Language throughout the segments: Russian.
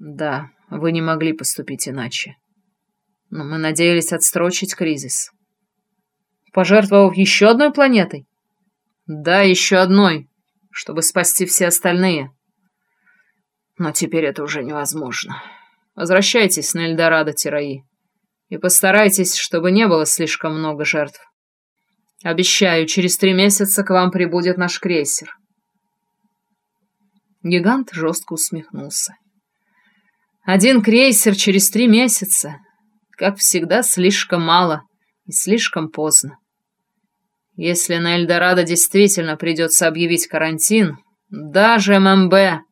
Да, вы не могли поступить иначе. Но мы надеялись отстрочить кризис. Пожертвовав еще одной планетой? Да, еще одной, чтобы спасти все остальные. Но теперь это уже невозможно. Возвращайтесь на Эльдорадо, Тираи, и постарайтесь, чтобы не было слишком много жертв. Обещаю, через три месяца к вам прибудет наш крейсер. Гигант жестко усмехнулся. Один крейсер через три месяца, как всегда, слишком мало и слишком поздно. Если на Эльдорадо действительно придется объявить карантин, даже ММБ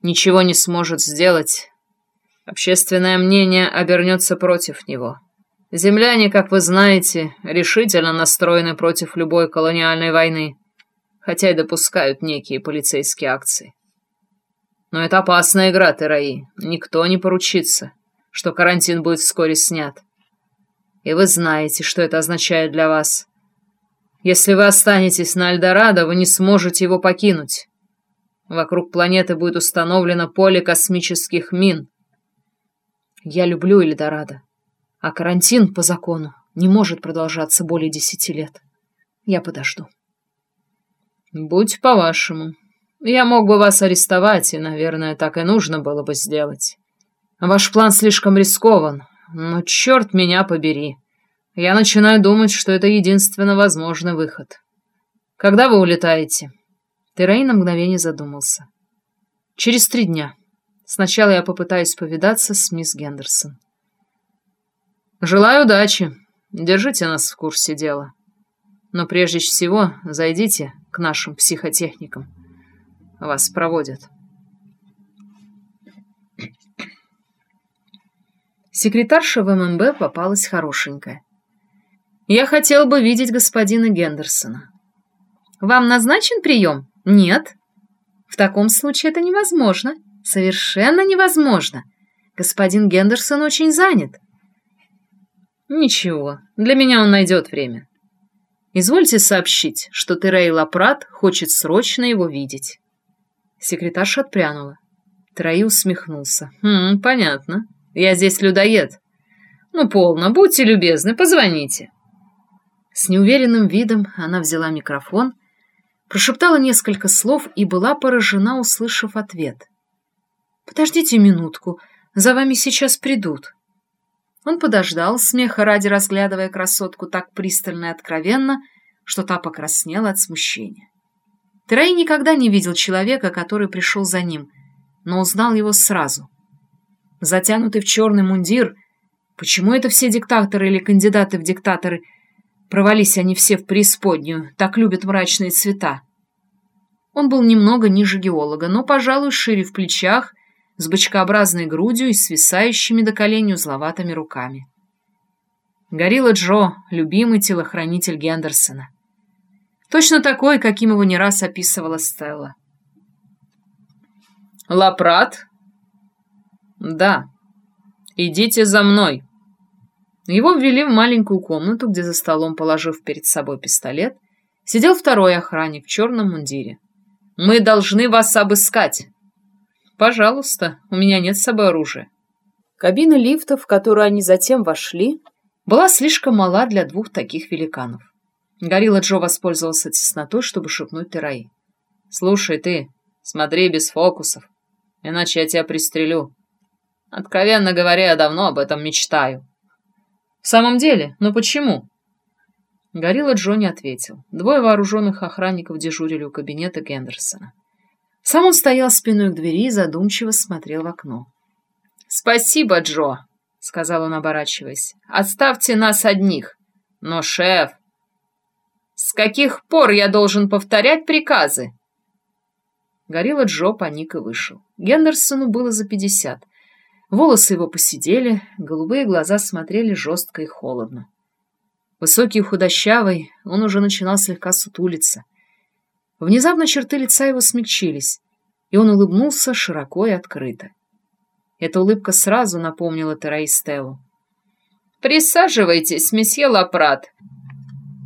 ничего не сможет сделать. Общественное мнение обернется против него. Земляне, как вы знаете, решительно настроены против любой колониальной войны, хотя и допускают некие полицейские акции. Но это опасная игра, Тераи. Никто не поручится, что карантин будет вскоре снят. И вы знаете, что это означает для вас. Если вы останетесь на Альдорадо, вы не сможете его покинуть. Вокруг планеты будет установлено поле космических мин. Я люблю Эльдорадо, а карантин по закону не может продолжаться более десяти лет. Я подожду. Будь по-вашему. Я мог бы вас арестовать, и, наверное, так и нужно было бы сделать. Ваш план слишком рискован, но черт меня побери. Я начинаю думать, что это единственно возможный выход. Когда вы улетаете? Террей на мгновение задумался. Через три дня. Сначала я попытаюсь повидаться с мисс Гендерсон. Желаю удачи. Держите нас в курсе дела. Но прежде всего зайдите к нашим психотехникам. Вас проводят. Секретарша в ММБ попалась хорошенькая. «Я хотел бы видеть господина Гендерсона». «Вам назначен прием?» «Нет». «В таком случае это невозможно. Совершенно невозможно. Господин Гендерсон очень занят». «Ничего, для меня он найдет время. Извольте сообщить, что Терей Лапрат хочет срочно его видеть». Секретарша отпрянула. Трои усмехнулся. «Хм, понятно. Я здесь людоед. Ну, полно, будьте любезны, позвоните». С неуверенным видом она взяла микрофон, прошептала несколько слов и была поражена, услышав ответ. «Подождите минутку, за вами сейчас придут». Он подождал, смеха ради разглядывая красотку так пристально и откровенно, что та покраснела от смущения. Терай никогда не видел человека, который пришел за ним, но узнал его сразу. Затянутый в черный мундир, почему это все диктаторы или кандидаты в диктаторы, провались они все в преисподнюю, так любят мрачные цвета. Он был немного ниже геолога, но, пожалуй, шире в плечах, с бочкообразной грудью и свисающими до колени узловатыми руками. Горилла Джо, любимый телохранитель Гендерсона. Точно такой, каким его не раз описывала Стелла. «Лапрат?» «Да. Идите за мной». Его ввели в маленькую комнату, где за столом, положив перед собой пистолет, сидел второй охранник в черном мундире. «Мы должны вас обыскать». «Пожалуйста, у меня нет с собой оружия». Кабина лифта, в которую они затем вошли, была слишком мала для двух таких великанов. Горилла Джо воспользовался теснотой, чтобы шепнуть Тераи. «Слушай, ты, смотри без фокусов, иначе я тебя пристрелю. Откровенно говоря, я давно об этом мечтаю». «В самом деле? Но почему?» Горилла Джо не ответил. Двое вооруженных охранников дежурили у кабинета Гендерсона. Сам он стоял спиной к двери и задумчиво смотрел в окно. «Спасибо, Джо», — сказал он, оборачиваясь. «Оставьте нас одних. Но, шеф, с каких пор я должен повторять приказы? Горилла Джо паник и вышел. Гендерсону было за пятьдесят. Волосы его посидели, голубые глаза смотрели жестко и холодно. Высокий и худощавый, он уже начинал слегка сутулиться. Внезапно черты лица его смягчились, и он улыбнулся широко и открыто. Эта улыбка сразу напомнила Тераистеллу. «Присаживайтесь, месье Лапрат.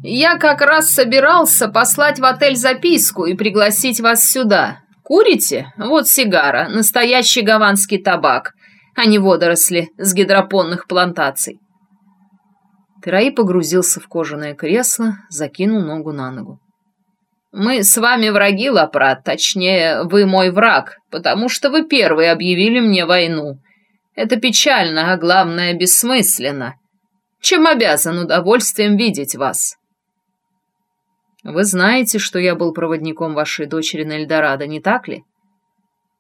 «Я как раз собирался послать в отель записку и пригласить вас сюда. Курите? Вот сигара, настоящий гаванский табак. а не водоросли с гидропонных плантаций. Тераи погрузился в кожаное кресло, закинул ногу на ногу. «Мы с вами враги, Лапрат, точнее, вы мой враг, потому что вы первые объявили мне войну. Это печально, а главное, бессмысленно. Чем обязан удовольствием видеть вас?» «Вы знаете, что я был проводником вашей дочери на Эльдорадо, не так ли?»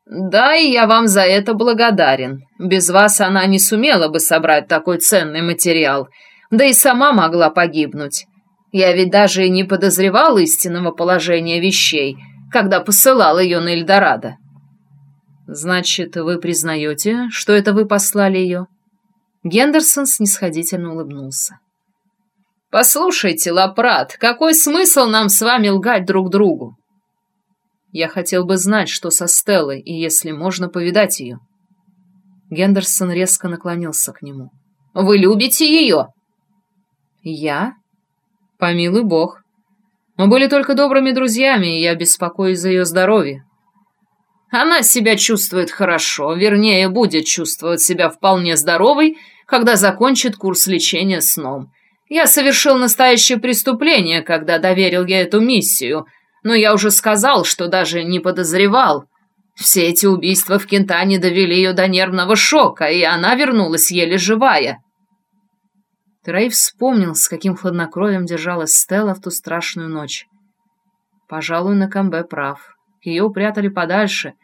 «Да, и я вам за это благодарен. Без вас она не сумела бы собрать такой ценный материал, да и сама могла погибнуть. Я ведь даже и не подозревал истинного положения вещей, когда посылал ее на Эльдорадо». «Значит, вы признаете, что это вы послали ее?» Гендерсон снисходительно улыбнулся. «Послушайте, Лапрат, какой смысл нам с вами лгать друг другу? Я хотел бы знать, что со Стеллой, и если можно, повидать ее». Гендерсон резко наклонился к нему. «Вы любите ее?» «Я?» «Помилуй бог. Мы были только добрыми друзьями, и я беспокоюсь за ее здоровье». «Она себя чувствует хорошо, вернее, будет чувствовать себя вполне здоровой, когда закончит курс лечения сном. Я совершил настоящее преступление, когда доверил ей эту миссию — но я уже сказал, что даже не подозревал. Все эти убийства в Кентане довели ее до нервного шока, и она вернулась еле живая. Трей вспомнил, с каким хладнокровием держалась Стелла в ту страшную ночь. Пожалуй, на Камбе прав. Ее упрятали подальше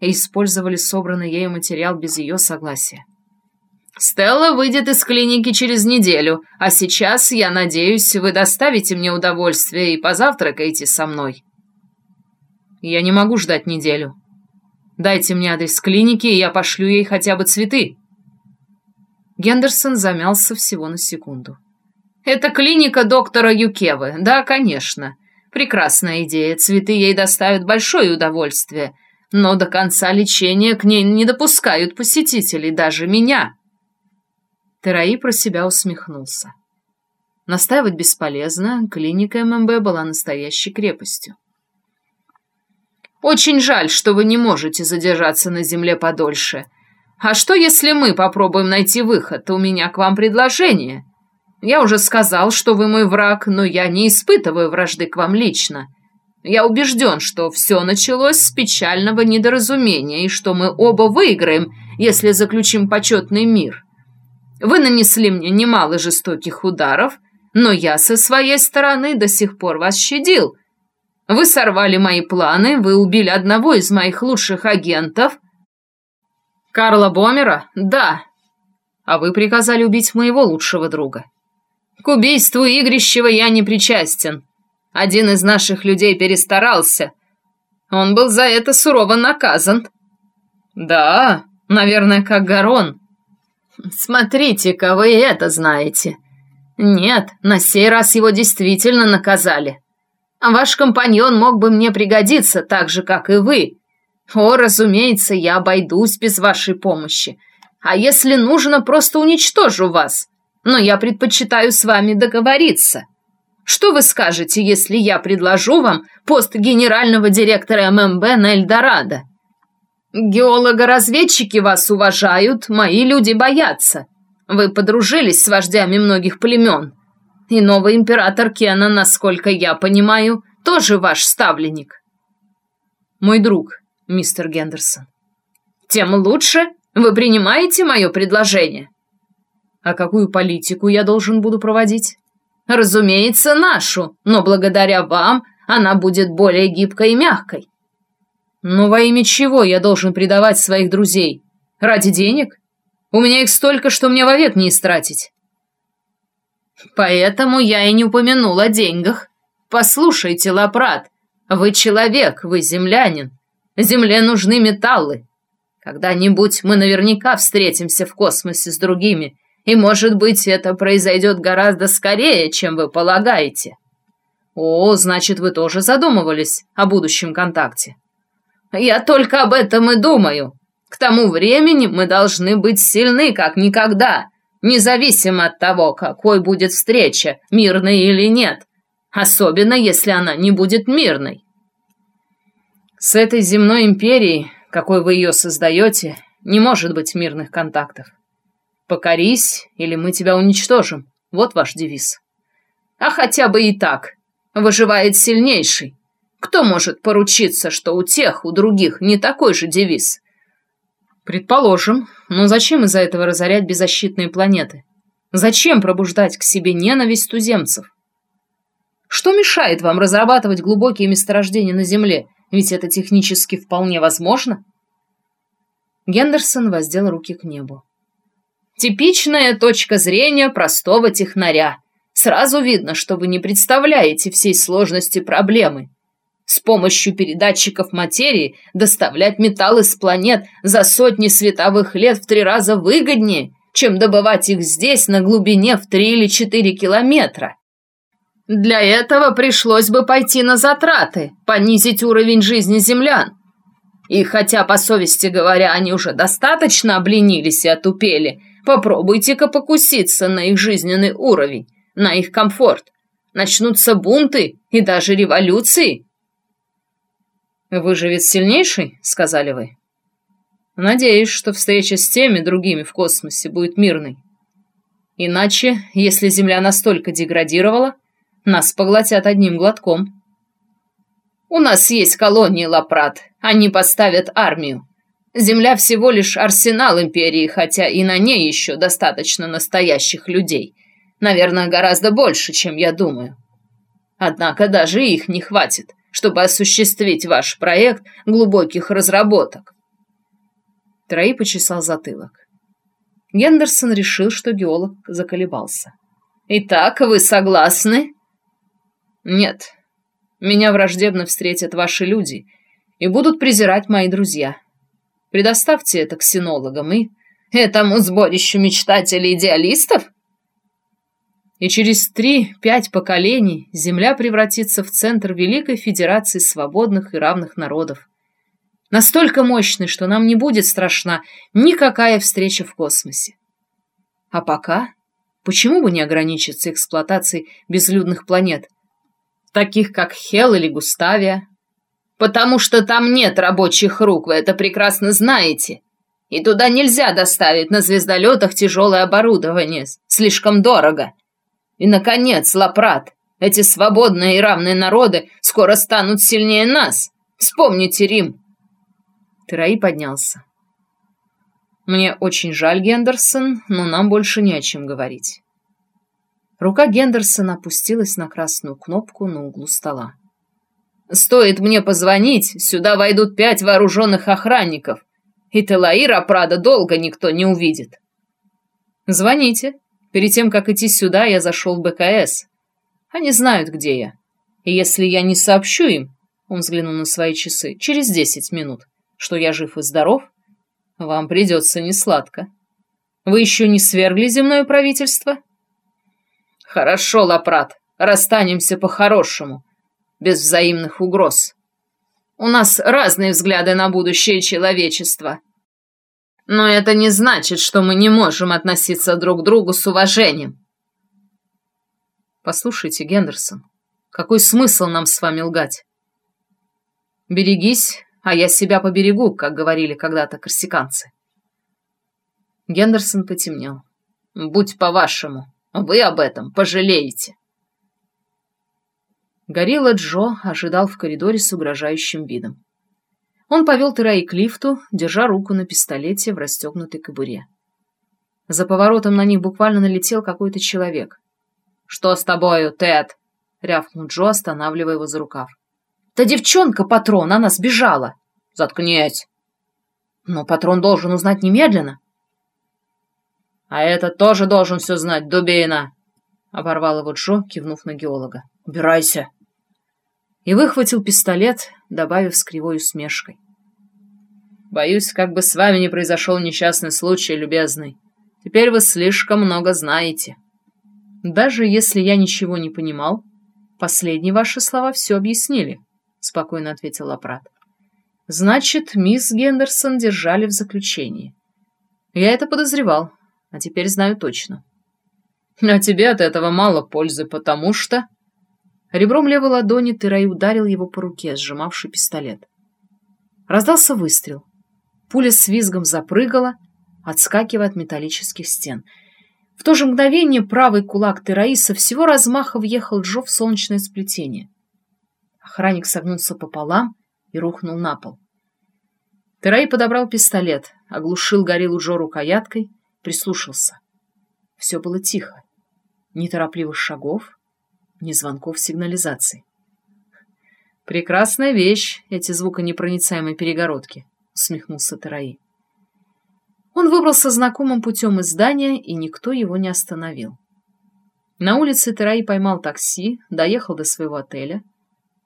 и использовали собранный ею материал без ее согласия. Стелла выйдет из клиники через неделю, а сейчас, я надеюсь, вы доставите мне удовольствие и позавтракаете со мной. Я не могу ждать неделю. Дайте мне адрес клиники, и я пошлю ей хотя бы цветы. Гендерсон замялся всего на секунду. Это клиника доктора Юкевы, да, конечно. Прекрасная идея, цветы ей доставят большое удовольствие, но до конца лечения к ней не допускают посетителей, даже меня. Тераи про себя усмехнулся. Настаивать бесполезно, клиника ММБ была настоящей крепостью. «Очень жаль, что вы не можете задержаться на земле подольше. А что, если мы попробуем найти выход? У меня к вам предложение. Я уже сказал, что вы мой враг, но я не испытываю вражды к вам лично. Я убежден, что все началось с печального недоразумения и что мы оба выиграем, если заключим почетный мир». Вы нанесли мне немало жестоких ударов, но я со своей стороны до сих пор вас щадил. Вы сорвали мои планы, вы убили одного из моих лучших агентов. Карла Бомера? Да. А вы приказали убить моего лучшего друга. К убийству Игрищева я не причастен. Один из наших людей перестарался. Он был за это сурово наказан. Да, наверное, как Гарон. «Смотрите-ка, вы это знаете!» «Нет, на сей раз его действительно наказали. Ваш компаньон мог бы мне пригодиться, так же, как и вы. О, разумеется, я обойдусь без вашей помощи. А если нужно, просто уничтожу вас. Но я предпочитаю с вами договориться. Что вы скажете, если я предложу вам пост генерального директора ММБ на Эльдорадо?» Геолого-разведчики вас уважают, мои люди боятся. Вы подружились с вождями многих племен. И новый император Кена, насколько я понимаю, тоже ваш ставленник. Мой друг, мистер Гендерсон. Тем лучше. Вы принимаете мое предложение? А какую политику я должен буду проводить? Разумеется, нашу, но благодаря вам она будет более гибкой и мягкой. Но во имя чего я должен предавать своих друзей? Ради денег? У меня их столько, что мне вовек не истратить. Поэтому я и не упомянул о деньгах. Послушайте, Лапрат, вы человек, вы землянин. Земле нужны металлы. Когда-нибудь мы наверняка встретимся в космосе с другими, и, может быть, это произойдет гораздо скорее, чем вы полагаете. О, значит, вы тоже задумывались о будущем контакте. Я только об этом и думаю. К тому времени мы должны быть сильны, как никогда, независимо от того, какой будет встреча, мирной или нет, особенно если она не будет мирной. С этой земной империей, какой вы ее создаете, Не может быть мирных контактов. Покорись, или мы тебя уничтожим. Вот ваш девиз. А хотя бы и так. Выживает сильнейший. Кто может поручиться, что у тех, у других не такой же девиз? Предположим. Но зачем из-за этого разорять беззащитные планеты? Зачем пробуждать к себе ненависть туземцев? Что мешает вам разрабатывать глубокие месторождения на Земле? Ведь это технически вполне возможно. Гендерсон воздел руки к небу. Типичная точка зрения простого технаря. Сразу видно, что вы не представляете всей сложности проблемы. С помощью передатчиков материи доставлять металлы с планет за сотни световых лет в три раза выгоднее, чем добывать их здесь на глубине в три или четыре километра. Для этого пришлось бы пойти на затраты, понизить уровень жизни землян. И хотя, по совести говоря, они уже достаточно обленились и отупели, попробуйте-ка покуситься на их жизненный уровень, на их комфорт. Начнутся бунты и даже революции. «Выживет сильнейший?» — сказали вы. Надеюсь, что встреча с теми другими в космосе будет мирной. Иначе, если Земля настолько деградировала, нас поглотят одним глотком. У нас есть колонии Лапрат. Они поставят армию. Земля всего лишь арсенал империи, хотя и на ней еще достаточно настоящих людей. Наверное, гораздо больше, чем я думаю. Однако даже их не хватит, чтобы осуществить ваш проект глубоких разработок. Трои почесал затылок. Гендерсон решил, что геолог заколебался. «Итак, вы согласны?» «Нет. Меня враждебно встретят ваши люди и будут презирать мои друзья. Предоставьте это ксенологам и этому сборищу мечтателей-идеалистов?» И через три-пять поколений Земля превратится в центр Великой Федерации свободных и равных народов. Настолько мощный, что нам не будет страшна никакая встреча в космосе. А пока, почему бы не ограничиться эксплуатацией безлюдных планет, таких как Хел или Густавия? Потому что там нет рабочих рук, вы это прекрасно знаете. И туда нельзя доставить на звездолетах тяжелое оборудование, слишком дорого. И, наконец, Лапрат, эти свободные и равные народы скоро станут сильнее нас. Вспомните Рим, Тераи поднялся. «Мне очень жаль, Гендерсон, но нам больше не о чем говорить». Рука Гендерсона опустилась на красную кнопку на углу стола. «Стоит мне позвонить, сюда войдут пять вооруженных охранников, и Телаира Прада долго никто не увидит». «Звоните. Перед тем, как идти сюда, я зашел в БКС. Они знают, где я. И если я не сообщу им, он взглянул на свои часы, через десять минут, что я жив и здоров, вам придется несладко. Вы еще не свергли земное правительство? Хорошо, Лапрат, расстанемся по-хорошему, без взаимных угроз. У нас разные взгляды на будущее человечества. Но это не значит, что мы не можем относиться друг к другу с уважением. Послушайте, Гендерсон, какой смысл нам с вами лгать? Берегись, а я себя поберегу, как говорили когда-то корсиканцы. Гендерсон потемнел. Будь по-вашему, вы об этом пожалеете. Горилла Джо ожидал в коридоре с угрожающим видом. Он повел Тераи к лифту, держа руку на пистолете в расстегнутой кобуре. За поворотом на них буквально налетел какой-то человек. «Что с тобою, Тед?» — рявкнул Джо, останавливая его за рукав. Да девчонка патрон, она сбежала. Заткнись. Но патрон должен узнать немедленно. А это тоже должен все знать, дубина. Оборвал его Джо, кивнув на геолога. Убирайся. И выхватил пистолет, добавив с кривой усмешкой. Боюсь, как бы с вами не произошел несчастный случай, любезный. Теперь вы слишком много знаете. Даже если я ничего не понимал, последние ваши слова все объяснили. — спокойно ответил Лапрат. «Значит, мисс Гендерсон держали в заключении. Я это подозревал, а теперь знаю точно». «А тебе от этого мало пользы, потому что...» Ребром левой ладони Тырай ударил его по руке, сжимавший пистолет. Раздался выстрел. Пуля с визгом запрыгала, отскакивая от металлических стен. В то же мгновение правый кулак Тераиса всего размаха въехал Джо в солнечное сплетение. Охранник согнулся пополам и рухнул на пол. Тераи подобрал пистолет, оглушил гориллу Джо рукояткой, прислушался. Все было тихо. Ни торопливых шагов, ни звонков сигнализации. «Прекрасная вещь, эти звуконепроницаемые перегородки», — усмехнулся Тераи. Он выбрался знакомым путем из здания, и никто его не остановил. На улице Тераи поймал такси, доехал до своего отеля.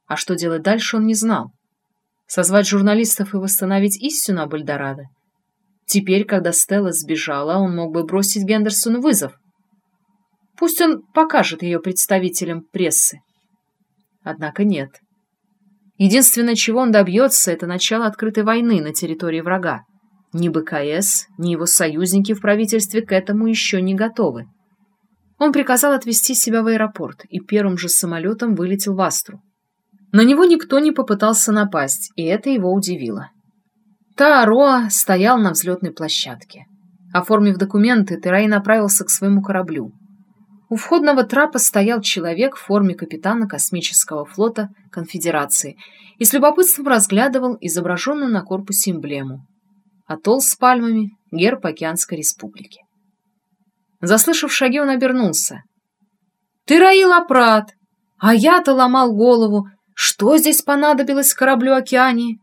А что делать дальше, он не знал. Созвать журналистов и восстановить истину об Эльдорадо? Теперь, когда Стелла сбежала, он мог бы бросить Гендерсону вызов. Пусть он покажет ее представителям прессы. Однако нет. Единственное, чего он добьется, это начало открытой войны на территории врага. Ни БКС, ни его союзники в правительстве к этому еще не готовы. Он приказал отвезти себя в аэропорт и первым же самолетом вылетел в Астру. На него никто не попытался напасть, и это его удивило. Таароа стоял на взлетной площадке. Оформив документы, Терай направился к своему кораблю. У входного трапа стоял человек в форме капитана космического флота Конфедерации и с любопытством разглядывал изображенную на корпусе эмблему. Атолл с пальмами, герб Океанской республики. Заслышав шаги, он обернулся. «Ты Раил Апрат! А я-то ломал голову, что здесь понадобилось кораблю Океании?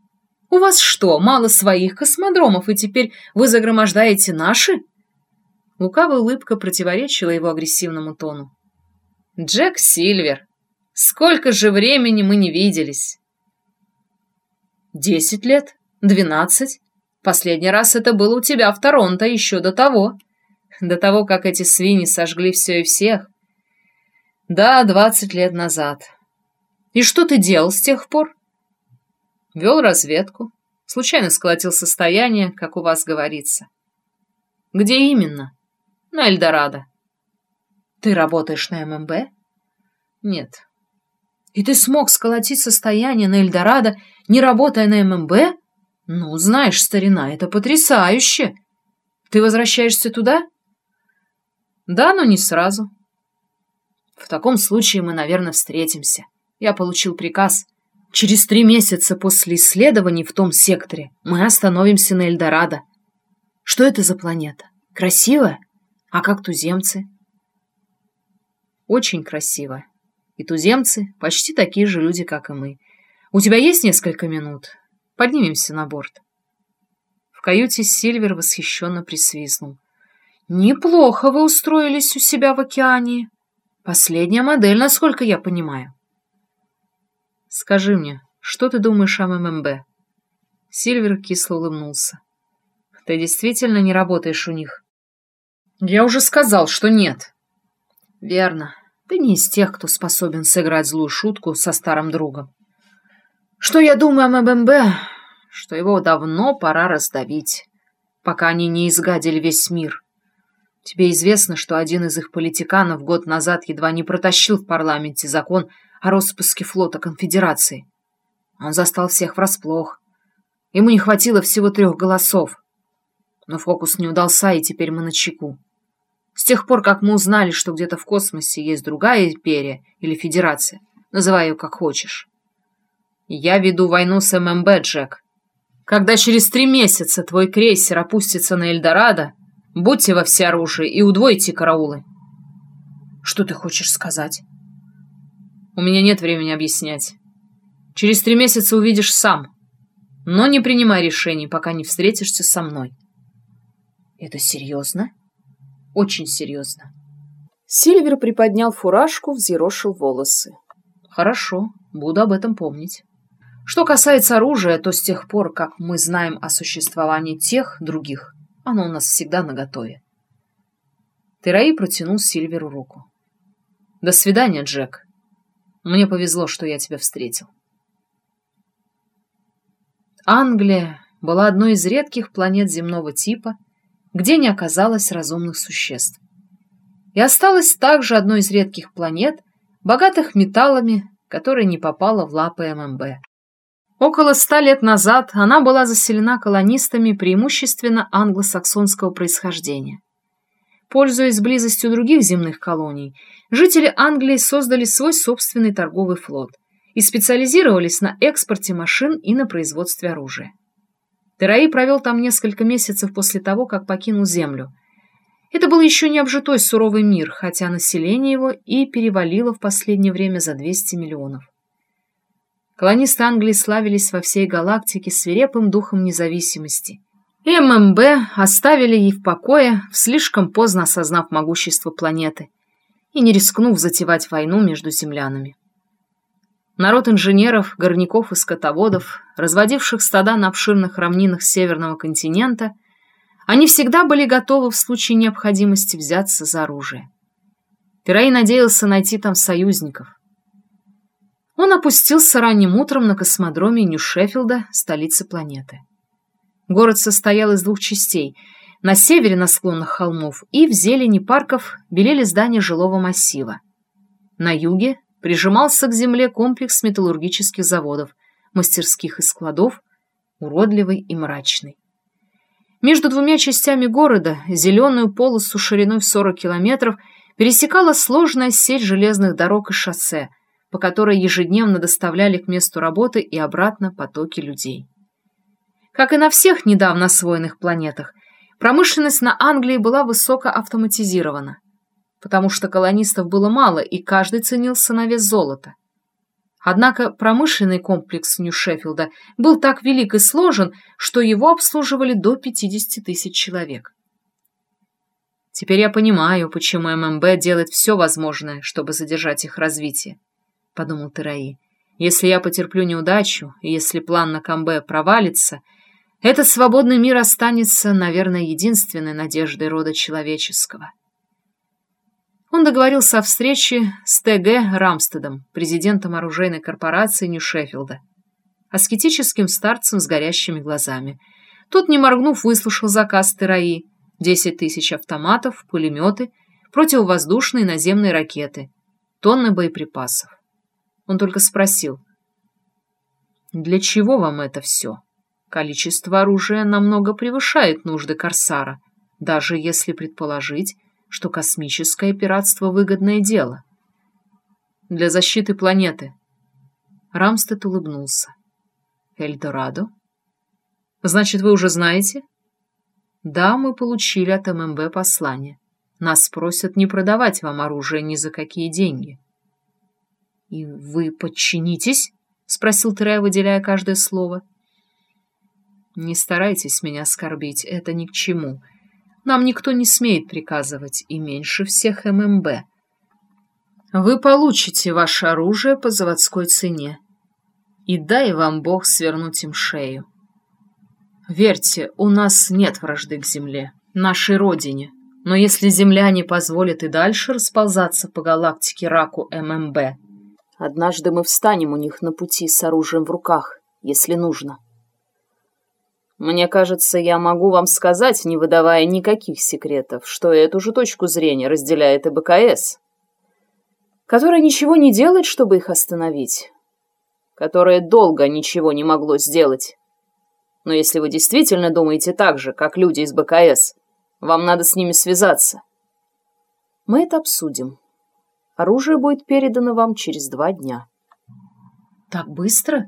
У вас что, мало своих космодромов, и теперь вы загромождаете наши?» Лукавая улыбка противоречила его агрессивному тону. «Джек Сильвер, сколько же времени мы не виделись?» «Десять лет? Двенадцать? Последний раз это было у тебя в Торонто еще до того. До того, как эти свиньи сожгли все и всех. Да, двадцать лет назад. И что ты делал с тех пор?» «Вел разведку. Случайно сколотил состояние, как у вас говорится». «Где именно?» На Эльдорадо. Ты работаешь на ММБ? Нет. И ты смог сколотить состояние на Эльдорадо, не работая на ММБ? Ну, знаешь, старина, это потрясающе. Ты возвращаешься туда? Да, но не сразу. В таком случае мы, наверное, встретимся. Я получил приказ. Через три месяца после исследований в том секторе мы остановимся на Эльдорадо. Что это за планета? Красивая? А как туземцы? Очень красиво. И туземцы почти такие же люди, как и мы. У тебя есть несколько минут? Поднимемся на борт. В каюте Сильвер восхищенно присвистнул. Неплохо вы устроились у себя в океане. Последняя модель, насколько я понимаю. Скажи мне, что ты думаешь о ММБ? Сильвер кисло улыбнулся. Ты действительно не работаешь у них? Я уже сказал, что нет. Верно. Ты не из тех, кто способен сыграть злую шутку со старым другом. Что я думаю о МБМБ? Что его давно пора раздавить, пока они не изгадили весь мир. Тебе известно, что один из их политиканов год назад едва не протащил в парламенте закон о распуске флота конфедерации. Он застал всех врасплох. Ему не хватило всего трех голосов. Но фокус не удался, и теперь мы на чеку. С тех пор, как мы узнали, что где-то в космосе есть другая империя или федерация, называй ее как хочешь. Я веду войну с ММБ, Джек. Когда через три месяца твой крейсер опустится на Эльдорадо, будьте во всеоружии и удвойте караулы. Что ты хочешь сказать? У меня нет времени объяснять. Через три месяца увидишь сам. Но не принимай решений, пока не встретишься со мной. Это серьезно? Очень серьезно. Сильвер приподнял фуражку, взъерошил волосы. Хорошо, буду об этом помнить. Что касается оружия, то с тех пор, как мы знаем о существовании тех других, оно у нас всегда наготове. Тераи протянул Сильверу руку. До свидания, Джек. Мне повезло, что я тебя встретил. Англия была одной из редких планет земного типа, где не оказалось разумных существ. И осталась также одной из редких планет, богатых металлами, которая не попала в лапы ММБ. Около ста лет назад она была заселена колонистами преимущественно англосаксонского происхождения. Пользуясь близостью других земных колоний, жители Англии создали свой собственный торговый флот и специализировались на экспорте машин и на производстве оружия. Тераи провел там несколько месяцев после того, как покинул Землю. Это был еще не обжитой суровый мир, хотя население его и перевалило в последнее время за 200 миллионов. Колонисты Англии славились во всей галактике свирепым духом независимости. И ММБ оставили ей в покое, слишком поздно осознав могущество планеты и не рискнув затевать войну между землянами. Народ инженеров, горняков и скотоводов, разводивших стада на обширных равнинах северного континента, они всегда были готовы в случае необходимости взяться за оружие. Пирей надеялся найти там союзников – он опустился ранним утром на космодроме Нью-Шеффилда, столицы планеты. Город состоял из двух частей. На севере, на склонах холмов, и в зелени парков белели здания жилого массива. На юге прижимался к земле комплекс металлургических заводов, мастерских и складов, уродливый и мрачный. Между двумя частями города зеленую полосу шириной в 40 километров пересекала сложная сеть железных дорог и шоссе – по которой ежедневно доставляли к месту работы и обратно потоки людей. Как и на всех недавно освоенных планетах, промышленность на Англии была высоко автоматизирована, потому что колонистов было мало, и каждый ценился на вес золота. Однако промышленный комплекс Нью-Шеффилда был так велик и сложен, что его обслуживали до 50 тысяч человек. Теперь я понимаю, почему ММБ делает все возможное, чтобы задержать их развитие. — подумал Тераи. «Если я потерплю неудачу, и если план на Камбе провалится, этот свободный мир останется, наверное, единственной надеждой рода человеческого». Он договорился о встрече с Т.Г. Рамстедом, президентом оружейной корпорации Нью-Шеффилда, аскетическим старцем с горящими глазами. Тот, не моргнув, выслушал заказ Тераи — десять тысяч автоматов, пулеметы, противовоздушные наземные ракеты, тонны боеприпасов. Он только спросил. «Для чего вам это все? Количество оружия намного превышает нужды Корсара, даже если предположить, что космическое пиратство — выгодное дело. Для защиты планеты». Рамстед улыбнулся. «Эльдорадо? Значит, вы уже знаете?» «Да, мы получили от ММБ послание. Нас просят не продавать вам оружие ни за какие деньги». «И вы подчинитесь?» — спросил Трей, выделяя каждое слово. «Не старайтесь меня оскорбить, это ни к чему. Нам никто не смеет приказывать, и меньше всех ММБ. Вы получите ваше оружие по заводской цене. И дай вам Бог свернуть им шею. Верьте, у нас нет вражды к земле, нашей родине. Но если земляне позволят и дальше расползаться по галактике раку ММБ, Однажды мы встанем у них на пути с оружием в руках, если нужно. Мне кажется, я могу вам сказать, не выдавая никаких секретов, что эту же точку зрения разделяет и БКС, которая ничего не делает, чтобы их остановить, которое долго ничего не могло сделать. Но если вы действительно думаете так же, как люди из БКС, вам надо с ними связаться. Мы это обсудим. Оружие будет передано вам через два дня. Так быстро?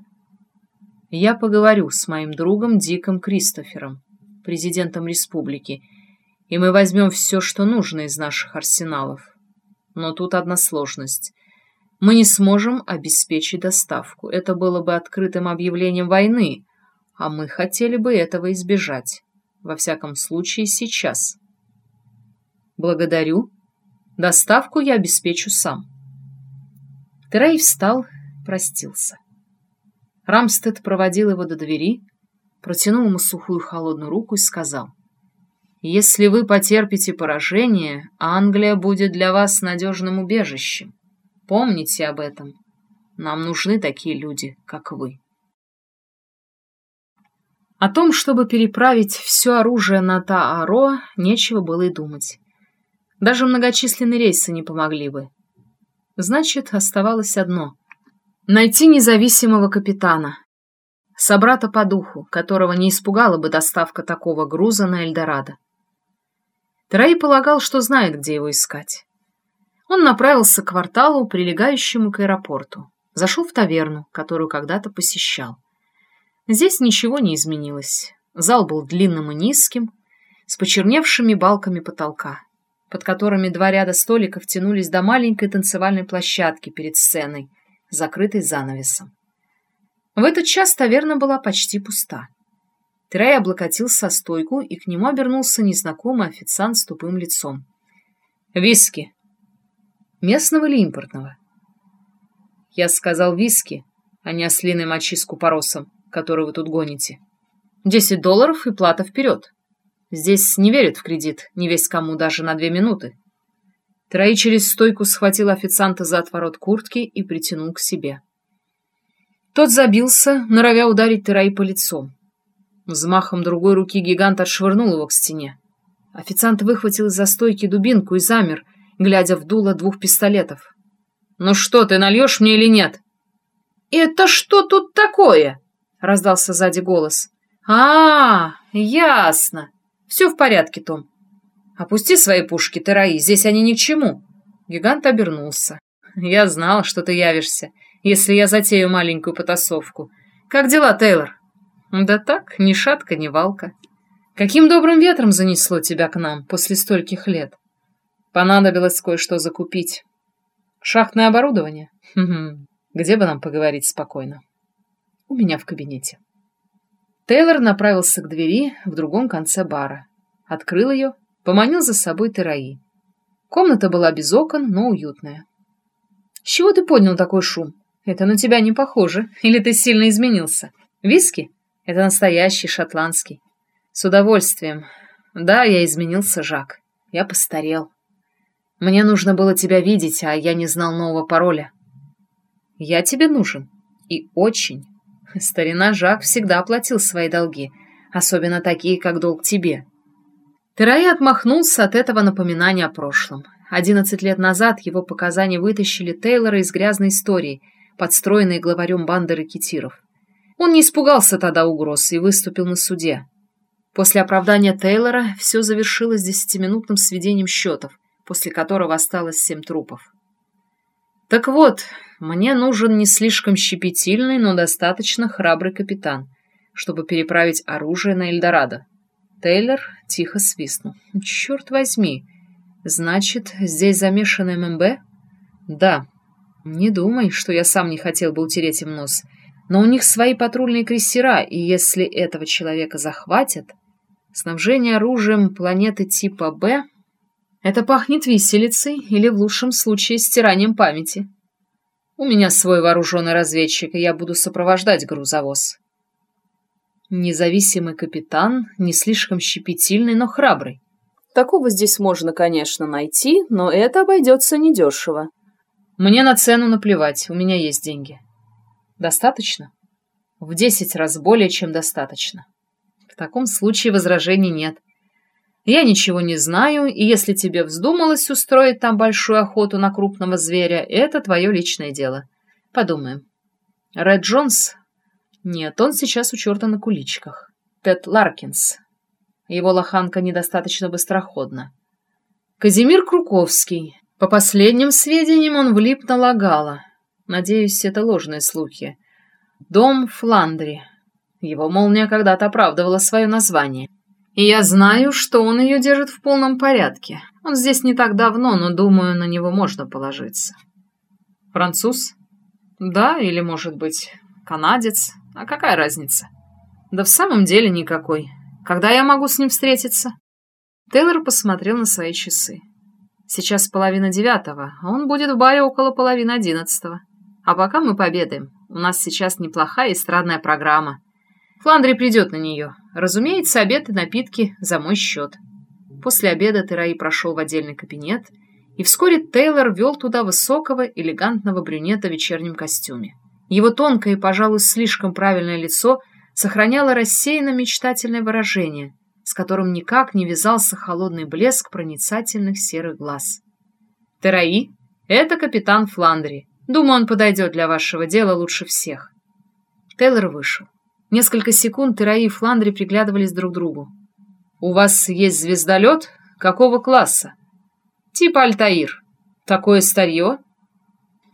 Я поговорю с моим другом Диком Кристофером, президентом республики, и мы возьмем все, что нужно из наших арсеналов. Но тут одна сложность. Мы не сможем обеспечить доставку. Это было бы открытым объявлением войны, а мы хотели бы этого избежать. Во всяком случае, сейчас. Благодарю, Доставку я обеспечу сам. Терей встал, простился. Рамстед проводил его до двери, протянул ему сухую холодную руку и сказал, «Если вы потерпите поражение, Англия будет для вас надежным убежищем. Помните об этом. Нам нужны такие люди, как вы». О том, чтобы переправить все оружие на Тааро, нечего было и думать. Даже многочисленные рейсы не помогли бы. Значит, оставалось одно — найти независимого капитана. собрата по духу, которого не испугала бы доставка такого груза на Эльдорадо. Тераи полагал, что знает, где его искать. Он направился к кварталу, прилегающему к аэропорту. Зашел в таверну, которую когда-то посещал. Здесь ничего не изменилось. Зал был длинным и низким, с почерневшими балками потолка, под которыми два ряда столиков тянулись до маленькой танцевальной площадки перед сценой, закрытой занавесом. В этот час таверна была почти пуста. Трей облокотился о стойку, и к нему обернулся незнакомый официант с тупым лицом. «Виски!» «Местного или импортного?» «Я сказал виски, а не ослиный мочи с купоросом, который вы тут гоните. Десять долларов и плата вперед. Здесь не верят в кредит, не весь кому даже на две минуты». Трей через стойку схватил официанта за отворот куртки и притянул к себе. Тот забился, норовя ударить Тераи по лицу. Взмахом другой руки гигант отшвырнул его к стене. Официант выхватил из-за стойки дубинку и замер, глядя в дуло двух пистолетов. «Ну что, ты нальешь мне или нет?» «Это что тут такое?» — раздался сзади голос. -а, -а ясно. Все в порядке, Том. Опусти свои пушки, Тераи, здесь они ни к чему». Гигант обернулся. «Я знал, что ты явишься если я затею маленькую потасовку. Как дела, Тейлор? Да так, ни шатка, ни валка. Каким добрым ветром занесло тебя к нам после стольких лет? Понадобилось кое-что закупить. Шахтное оборудование? Где бы нам поговорить спокойно? У меня в кабинете. Тейлор направился к двери в другом конце бара. Открыл ее, поманил за собой Тераи. Комната была без окон, но уютная. «С чего ты поднял такой шум?» Это на тебя не похоже. Или ты сильно изменился? Виски? Это настоящий шотландский. С удовольствием. Да, я изменился, Жак. Я постарел. Мне нужно было тебя видеть, а я не знал нового пароля. Я тебе нужен. И очень. Старина Жак всегда оплатил свои долги, особенно такие, как долг тебе. Терай отмахнулся от этого напоминания о прошлом. Одиннадцать лет назад его показания вытащили Тейлора из грязной истории — подстроенный главарем банды ракетиров. Он не испугался тогда угроз и выступил на суде. После оправдания Тейлора все завершилось десятиминутным сведением счетов, после которого осталось семь трупов. Так вот, мне нужен не слишком щепетильный, но достаточно храбрый капитан, чтобы переправить оружие на Эльдорадо. Тейлор тихо свистнул. «Черт возьми! Значит, здесь замешан ММБ?» «Да», не думай, что я сам не хотел бы утереть им нос. Но у них свои патрульные крейсера, и если этого человека захватят, снабжение оружием планеты типа «Б» это пахнет виселицей или, в лучшем случае, стиранием памяти. У меня свой вооруженный разведчик, и я буду сопровождать грузовоз. Независимый капитан, не слишком щепетильный, но храбрый. Такого здесь можно, конечно, найти, но это обойдется недешево. Мне на цену наплевать, у меня есть деньги. Достаточно? В десять раз более, чем достаточно. В таком случае возражений нет. Я ничего не знаю, и если тебе вздумалось устроить там большую охоту на крупного зверя, это твое личное дело. Подумаем. Ред Джонс? Нет, он сейчас у черта на куличках. Тед Ларкинс. Его лоханка недостаточно быстроходна. Казимир Круковский. По последним сведениям, он влип на Лагала. Надеюсь, это ложные слухи. Дом Фландри. Его молния когда-то оправдывала свое название. И я знаю, что он ее держит в полном порядке. Он здесь не так давно, но, думаю, на него можно положиться. Француз? Да, или, может быть, канадец? А какая разница? Да в самом деле никакой. Когда я могу с ним встретиться? Тейлор посмотрел на свои часы. Сейчас половина девятого, а он будет в баре около половины одиннадцатого. А пока мы победаем. У нас сейчас неплохая эстрадная программа. Фландри придет на нее. Разумеется, обед и напитки за мой счет. После обеда Тераи прошел в отдельный кабинет, и вскоре Тейлор вел туда высокого, элегантного брюнета в вечернем костюме. Его тонкое и, пожалуй, слишком правильное лицо сохраняло рассеянно-мечтательное выражение – с которым никак не вязался холодный блеск проницательных серых глаз. «Тераи, это капитан Фландри. Думаю, он подойдет для вашего дела лучше всех». Тейлор вышел. Несколько секунд Тераи и Фландри приглядывались друг к другу. «У вас есть звездолет? Какого класса?» «Типа Альтаир. Такое старье?»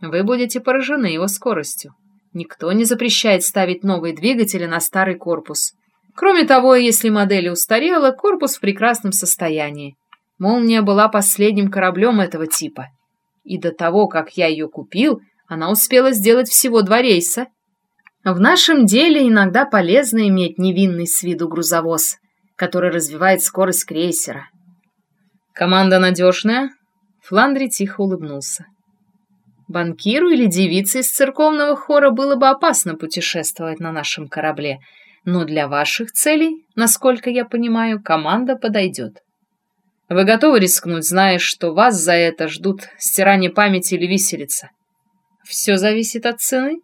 «Вы будете поражены его скоростью. Никто не запрещает ставить новые двигатели на старый корпус. Кроме того, если модель устарела, корпус в прекрасном состоянии. «Молния» была последним кораблем этого типа. И до того, как я ее купил, она успела сделать всего два рейса. В нашем деле иногда полезно иметь невинный с виду грузовоз, который развивает скорость крейсера. «Команда надежная?» Фландри тихо улыбнулся. Банкиру или девице из церковного хора было бы опасно путешествовать на нашем корабле, но для ваших целей, насколько я понимаю, команда подойдет. Вы готовы рискнуть, зная, что вас за это ждут стирание памяти или виселица? Все зависит от цены.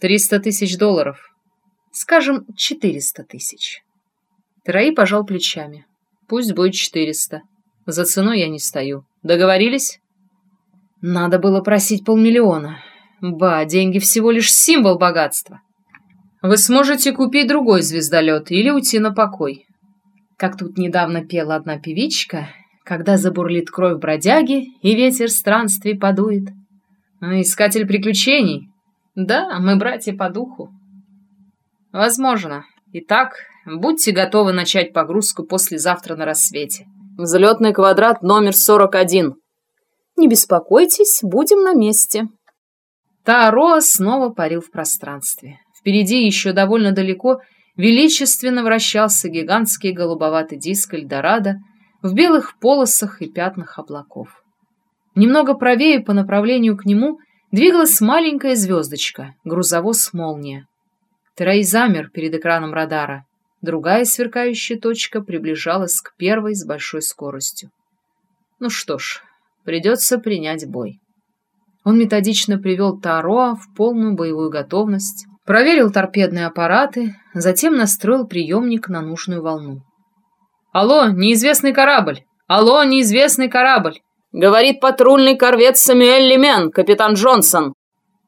Триста тысяч долларов. Скажем, четыреста тысяч. Тераи пожал плечами. Пусть будет четыреста. За ценой я не стою. Договорились? Надо было просить полмиллиона. Ба, деньги всего лишь символ богатства. Вы сможете купить другой звездолет или уйти на покой. Как тут недавно пела одна певичка, когда забурлит кровь бродяги и ветер странствий подует. Искатель приключений. Да, мы братья по духу. Возможно. Итак, будьте готовы начать погрузку послезавтра на рассвете. Взлетный квадрат номер 41. Не беспокойтесь, будем на месте. Таро снова парил в пространстве. Впереди еще довольно далеко величественно вращался гигантский голубоватый диск Эльдорадо в белых полосах и пятнах облаков. Немного правее по направлению к нему двигалась маленькая звездочка, грузовоз «Молния». Трей замер перед экраном радара. Другая сверкающая точка приближалась к первой с большой скоростью. Ну что ж, придется принять бой. Он методично привел Тароа в полную боевую готовность, проверил торпедные аппараты, затем настроил приемник на нужную волну. «Алло, неизвестный корабль! Алло, неизвестный корабль!» Говорит патрульный корвет Самюэль Лемен, капитан Джонсон.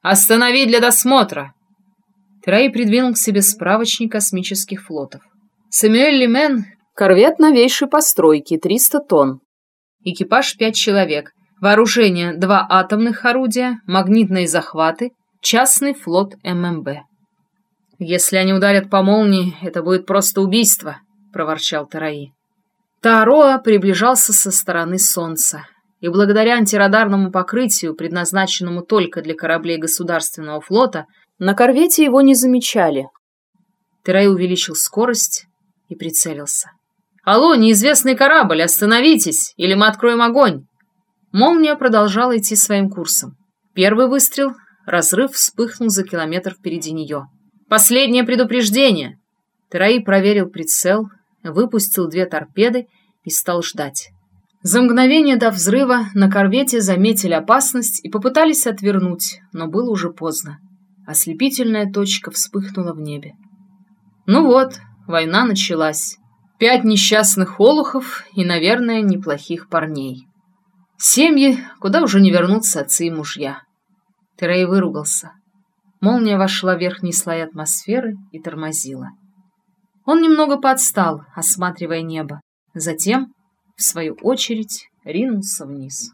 «Остановить для досмотра!» Трей придвинул к себе справочник космических флотов. Самюэль Лемен — корвет новейшей постройки, 300 тонн. Экипаж пять человек. Вооружение — два атомных орудия, магнитные захваты, частный флот ММБ. «Если они ударят по молнии, это будет просто убийство», — проворчал Тараи. Тароа приближался со стороны Солнца и благодаря антирадарному покрытию, предназначенному только для кораблей государственного флота, на корвете его не замечали. Терай увеличил скорость и прицелился. «Алло, неизвестный корабль, остановитесь, или мы откроем огонь!» Молния продолжала идти своим курсом. Первый выстрел, разрыв вспыхнул за километр впереди нее. «Последнее предупреждение!» Тераи проверил прицел, выпустил две торпеды и стал ждать. За мгновение до взрыва на корвете заметили опасность и попытались отвернуть, но было уже поздно. Ослепительная точка вспыхнула в небе. Ну вот, война началась. Пять несчастных олухов и, наверное, неплохих парней. Семьи, куда уже не вернутся отцы и мужья. Терей выругался. Молния вошла в верхние слои атмосферы и тормозила. Он немного подстал, осматривая небо. Затем в свою очередь, ринулся вниз.